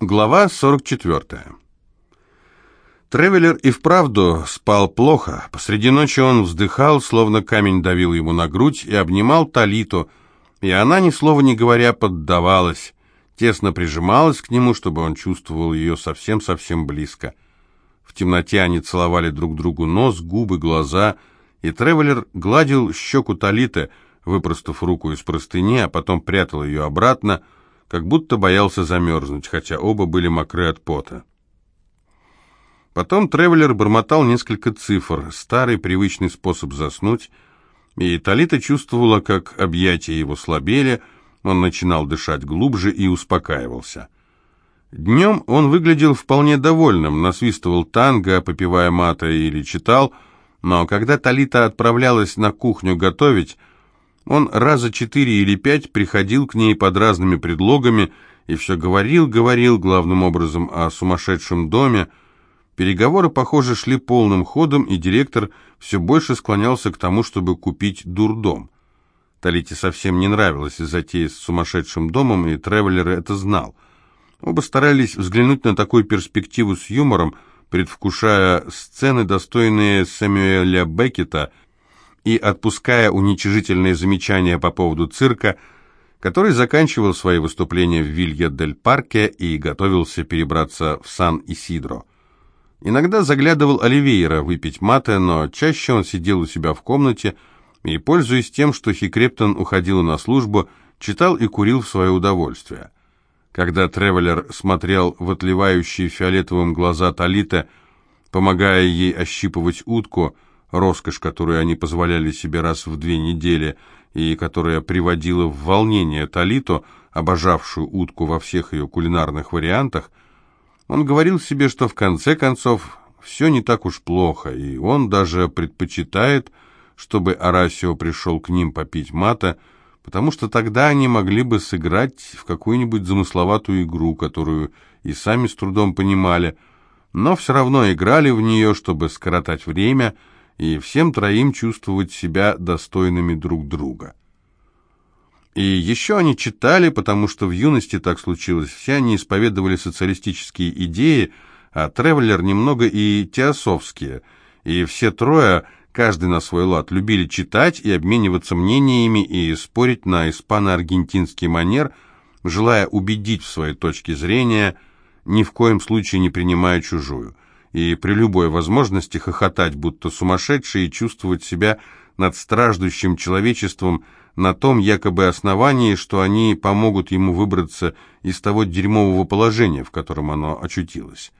Глава 44. Тревелер и вправду спал плохо. Посреди ночи он вздыхал, словно камень давил ему на грудь, и обнимал Талиту, и она, ни слова не говоря, поддавалась, тесно прижималась к нему, чтобы он чувствовал ее совсем-совсем близко. В темноте они целовали друг другу нос, губы, глаза, и Тревелер гладил щеку Талиты, выпростав руку из простыни, а потом прятал ее обратно, как будто боялся замерзнуть, хотя оба были мокры от пота. Потом Тревелер бормотал несколько цифр, старый привычный способ заснуть, и Талита чувствовала, как объятия его слабели, он начинал дышать глубже и успокаивался. Днем он выглядел вполне довольным, насвистывал танго, попивая мата или читал, но когда Талита отправлялась на кухню готовить, он раза четыре или пять приходил к ней под разными предлогами и все говорил, говорил, главным образом, о сумасшедшем доме. Переговоры, похоже, шли полным ходом, и директор все больше склонялся к тому, чтобы купить дурдом. Талите совсем не нравилась затея с сумасшедшим домом, и Тревеллер это знал. Оба старались взглянуть на такую перспективу с юмором, предвкушая сцены, достойные Сэмюэля Беккета – и отпуская уничижительные замечания по поводу цирка, который заканчивал свои выступления в Вилья-дель-Парке и готовился перебраться в Сан-Исидро. Иногда заглядывал Оливейра выпить мате, но чаще он сидел у себя в комнате и, пользуясь тем, что Хикрептон уходил на службу, читал и курил в свое удовольствие. Когда Тревелер смотрел в отливающие фиолетовым глаза Талита, помогая ей ощипывать утку, роскошь, которую они позволяли себе раз в две недели и которая приводила в волнение Талиту, обожавшую утку во всех ее кулинарных вариантах, он говорил себе, что в конце концов все не так уж плохо, и он даже предпочитает, чтобы Арасио пришел к ним попить мата, потому что тогда они могли бы сыграть в какую-нибудь замысловатую игру, которую и сами с трудом понимали, но все равно играли в нее, чтобы скоротать время – и всем троим чувствовать себя достойными друг друга. И еще они читали, потому что в юности так случилось, все они исповедовали социалистические идеи, а Тревеллер немного и теософские, и все трое, каждый на свой лад, любили читать и обмениваться мнениями и спорить на испано-аргентинский манер, желая убедить в своей точке зрения, ни в коем случае не принимая чужую – и при любой возможности хохотать, будто сумасшедшие, и чувствовать себя над страждущим человечеством на том якобы основании, что они помогут ему выбраться из того дерьмового положения, в котором оно очутилось.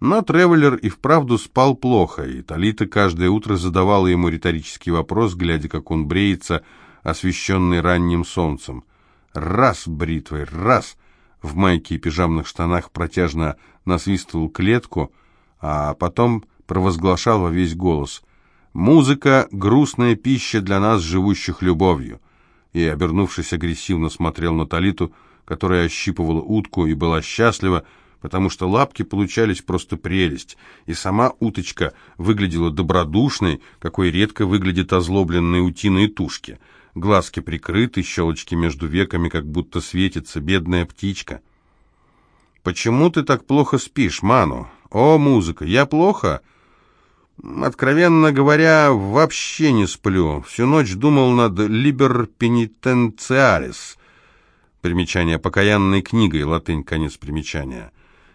Но Тревеллер и вправду спал плохо, и Талита каждое утро задавала ему риторический вопрос, глядя, как он бреется, освещенный ранним солнцем. Раз бритвой, раз! В майке и пижамных штанах протяжно насвистывал клетку — а потом провозглашал во весь голос «Музыка — грустная пища для нас, живущих любовью», и, обернувшись агрессивно, смотрел на Талиту, которая ощипывала утку и была счастлива, потому что лапки получались просто прелесть, и сама уточка выглядела добродушной, какой редко выглядят озлобленные утиные тушки. Глазки прикрыты, щелочки между веками как будто светится, бедная птичка. «Почему ты так плохо спишь, Ману?» «О, музыка, я плохо?» «Откровенно говоря, вообще не сплю. Всю ночь думал над «Либер пенитенциарис». Примечание покаянной книгой, латынь, конец примечания.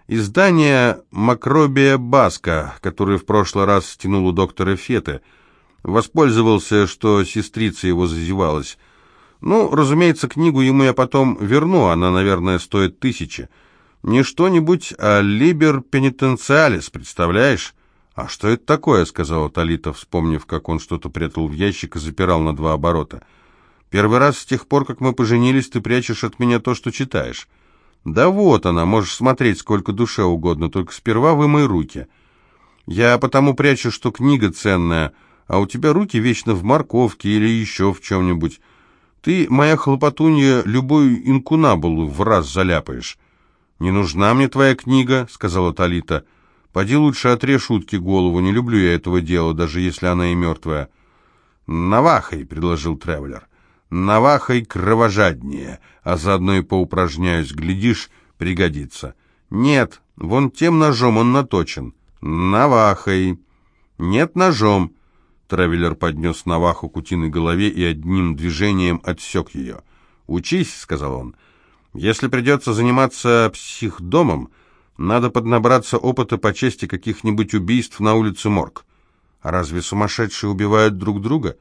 Издание «Макробия Баска», которое в прошлый раз стянул у доктора Феты. Воспользовался, что сестрица его зазевалась. Ну, разумеется, книгу ему я потом верну, она, наверное, стоит тысячи. Не что-нибудь, а либер пенитенциалис, представляешь? А что это такое, сказала Талита, вспомнив, как он что-то прятал в ящик и запирал на два оборота. Первый раз с тех пор, как мы поженились, ты прячешь от меня то, что читаешь. Да вот она, можешь смотреть сколько душе угодно, только сперва вымой руки. Я потому прячу, что книга ценная, а у тебя руки вечно в морковке или еще в чем-нибудь. Ты, моя хлопотунья, любую инкунабулу в раз заляпаешь. «Не нужна мне твоя книга», — сказала Талита. «Поди лучше отрежь утки голову, не люблю я этого дела, даже если она и мертвая». «Навахой», — предложил Тревелер. «Навахой кровожаднее, а заодно и поупражняюсь, глядишь, пригодится». «Нет, вон тем ножом он наточен. Навахой». «Нет, ножом». Тревелер поднес наваху к утиной голове и одним движением отсек ее. «Учись», — сказал он. «Если придется заниматься психдомом, надо поднабраться опыта по части каких-нибудь убийств на улице Морг. А разве сумасшедшие убивают друг друга?»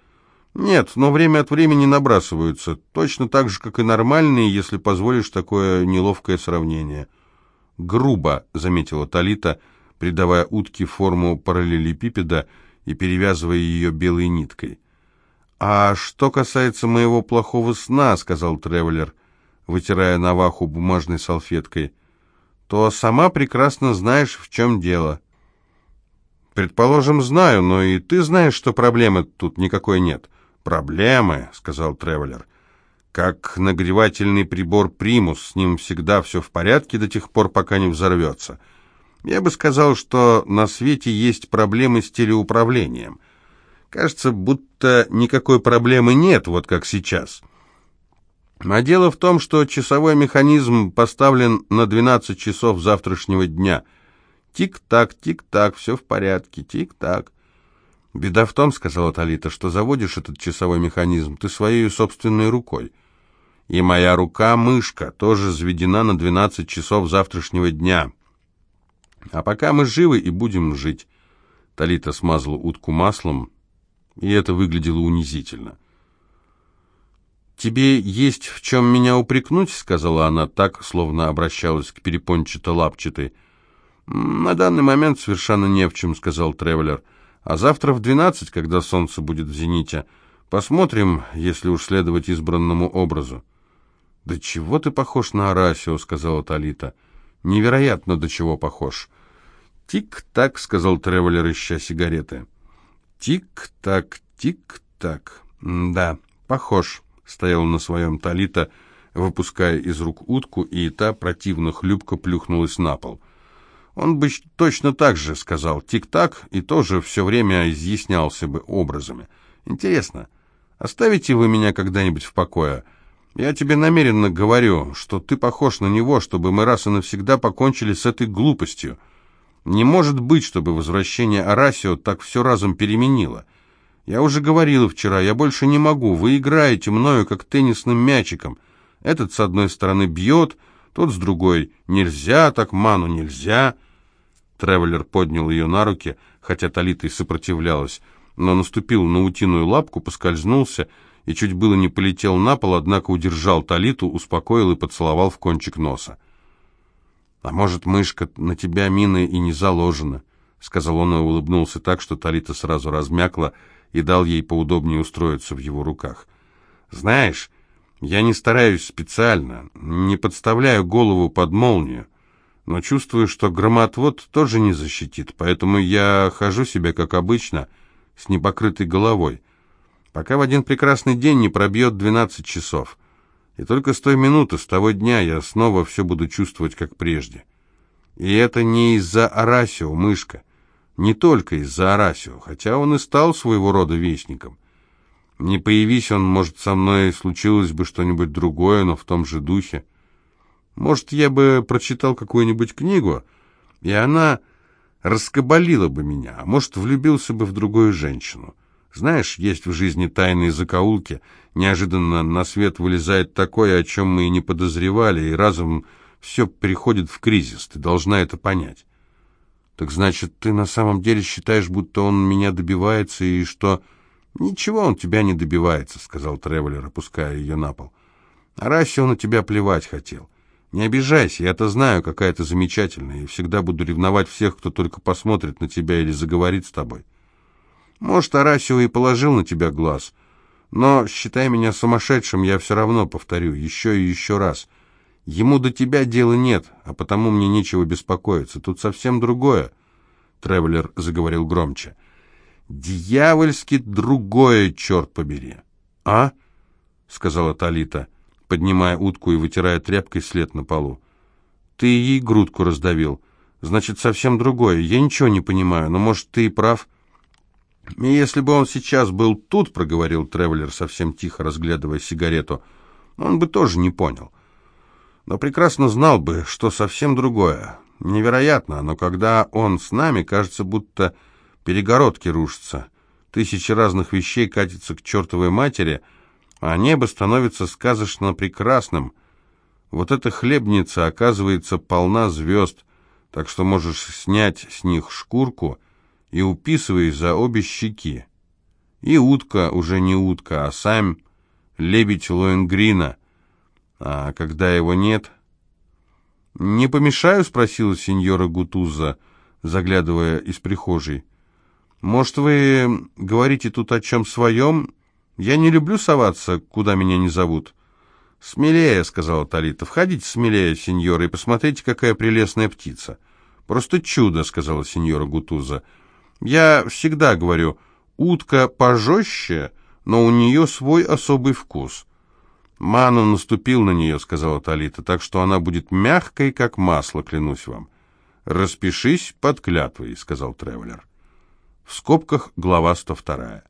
«Нет, но время от времени набрасываются, точно так же, как и нормальные, если позволишь такое неловкое сравнение». «Грубо», — заметила Талита, придавая утке форму параллелепипеда и перевязывая ее белой ниткой. «А что касается моего плохого сна», — сказал Тревелер, вытирая Наваху бумажной салфеткой, — «то сама прекрасно знаешь, в чем дело». «Предположим, знаю, но и ты знаешь, что проблемы тут никакой нет». «Проблемы», — сказал Тревелер, — «как нагревательный прибор «Примус», с ним всегда все в порядке до тех пор, пока не взорвется». Я бы сказал, что на свете есть проблемы с телеуправлением. Кажется, будто никакой проблемы нет, вот как сейчас. А дело в том, что часовой механизм поставлен на 12 часов завтрашнего дня. Тик-так, тик-так, все в порядке, тик-так. «Беда в том, — сказала Талита, — что заводишь этот часовой механизм ты своей собственной рукой. И моя рука-мышка тоже заведена на 12 часов завтрашнего дня. А пока мы живы и будем жить». Талита смазала утку маслом, и это выглядело унизительно. «Тебе есть в чем меня упрекнуть?» — сказала она так, словно обращалась к перепончато-лапчатой. «На данный момент совершенно не в чем», — сказал Тревелер. А завтра в двенадцать, когда солнце будет в зените, посмотрим, если уж следовать избранному образу. «Да чего ты похож на Арасио?» — сказала Талита. «Невероятно, до чего похож». «Тик-так», — сказал Тревелер, ища сигареты. «Тик-так, тик-так. Да, похож», — стоял на своем Талита, выпуская из рук утку, и та противно хлюпко плюхнулась на пол. Он бы точно так же сказал «тик-так» и тоже все время изъяснялся бы образами. Интересно, оставите вы меня когда-нибудь в покое? Я тебе намеренно говорю, что ты похож на него, чтобы мы раз и навсегда покончили с этой глупостью. Не может быть, чтобы возвращение Арасио так все разом переменило. Я уже говорил вчера, я больше не могу, вы играете мною, как теннисным мячиком. Этот с одной стороны бьет, тот с другой. Нельзя, так ману нельзя. Тревелер поднял ее на руки, хотя Талита и сопротивлялась, но наступил на утиную лапку, поскользнулся и чуть было не полетел на пол, однако удержал Талиту, успокоил и поцеловал в кончик носа. «А может, мышка, на тебя мина и не заложена?» — сказал он и улыбнулся так, что Талита сразу размякла и дал ей поудобнее устроиться в его руках. «Знаешь, я не стараюсь специально, не подставляю голову под молнию но чувствую, что громотвод тоже не защитит, поэтому я хожу себе, как обычно, с непокрытой головой, пока в один прекрасный день не пробьет 12 часов. И только с той минуты, с того дня я снова все буду чувствовать, как прежде. И это не из-за Арасио, мышка, не только из-за Арасио, хотя он и стал своего рода вестником. Не появись он, может, со мной случилось бы что-нибудь другое, но в том же духе. Может, я бы прочитал какую-нибудь книгу, и она раскабалила бы меня, а может, влюбился бы в другую женщину. Знаешь, есть в жизни тайные закоулки, неожиданно на свет вылезает такое, о чем мы и не подозревали, и разом все приходит в кризис, ты должна это понять. Так значит, ты на самом деле считаешь, будто он меня добивается, и что... Ничего он тебя не добивается, сказал Тревелер, опуская ее на пол. А Расе он на тебя плевать хотел. Не обижайся, я-то знаю, какая ты замечательная, и всегда буду ревновать всех, кто только посмотрит на тебя или заговорит с тобой. Может, Арасио и положил на тебя глаз, но, считай меня сумасшедшим, я все равно повторю, еще и еще раз. Ему до тебя дела нет, а потому мне нечего беспокоиться. Тут совсем другое. Тревелер заговорил громче. «Дьявольски другое, черт побери!» «А?» — сказала Талита поднимая утку и вытирая тряпкой след на полу. «Ты ей грудку раздавил. Значит, совсем другое. Я ничего не понимаю, но, может, ты и прав». И «Если бы он сейчас был тут», — проговорил Тревелер совсем тихо, разглядывая сигарету, — «он бы тоже не понял. Но прекрасно знал бы, что совсем другое. Невероятно, но когда он с нами, кажется, будто перегородки рушатся. Тысячи разных вещей катятся к чертовой матери, а небо становится сказочно прекрасным. Вот эта хлебница, оказывается, полна звезд, так что можешь снять с них шкурку и уписывай за обе щеки. И утка уже не утка, а сам лебедь Лоенгрина. А когда его нет... «Не помешаю?» — спросила сеньора Гутуза, заглядывая из прихожей. «Может, вы говорите тут о чем своем? Я не люблю соваться, куда меня не зовут». «Смелее», — сказала Талита. «Входите смелее, сеньора, и посмотрите, какая прелестная птица». «Просто чудо», — сказала сеньора Гутуза. «Я всегда говорю, утка пожестче, но у нее свой особый вкус». «Ману наступил на нее», — сказала Талита, «так что она будет мягкой, как масло, клянусь вам». «Распишись под клятвой», — сказал Тревелер. В скобках глава 102.